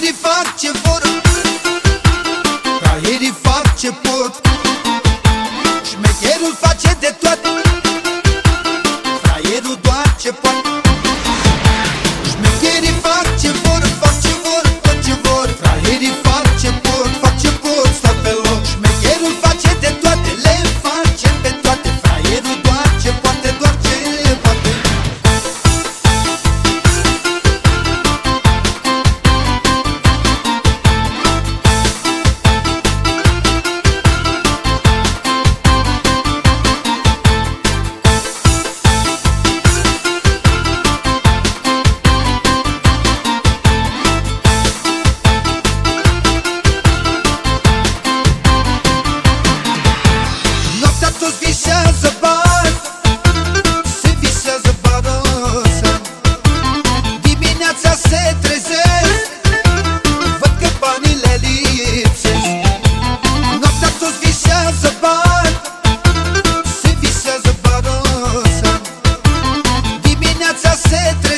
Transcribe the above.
Fraierii fac ce vor. Fraierii fac ce pot. ne lipsești Noaptea visează bani Se visează bani Dimineața se trece